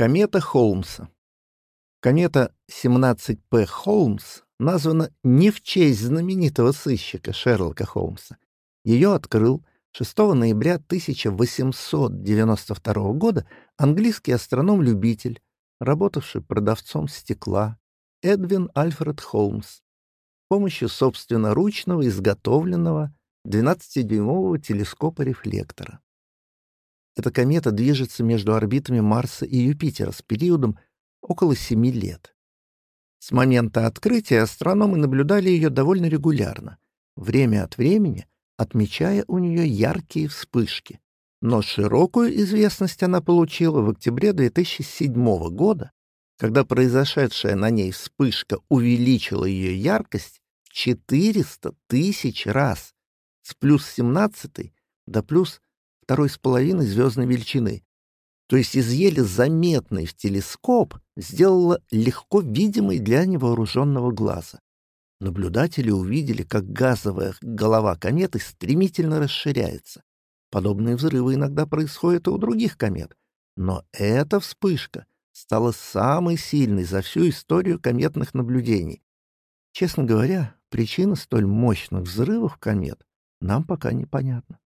Комета Холмса. Комета 17П Холмс названа не в честь знаменитого сыщика Шерлока Холмса. Ее открыл 6 ноября 1892 года английский астроном-любитель, работавший продавцом стекла, Эдвин Альфред Холмс, с помощью собственноручного изготовленного 12-дюймового телескопа-рефлектора. Эта комета движется между орбитами Марса и Юпитера с периодом около 7 лет. С момента открытия астрономы наблюдали ее довольно регулярно, время от времени отмечая у нее яркие вспышки. Но широкую известность она получила в октябре 2007 года, когда произошедшая на ней вспышка увеличила ее яркость в 400 тысяч раз, с плюс 17 до плюс второй с половиной звездной величины. То есть из еле заметной в телескоп сделала легко видимой для невооруженного глаза. Наблюдатели увидели, как газовая голова кометы стремительно расширяется. Подобные взрывы иногда происходят и у других комет. Но эта вспышка стала самой сильной за всю историю кометных наблюдений. Честно говоря, причина столь мощных взрывов комет нам пока непонятна.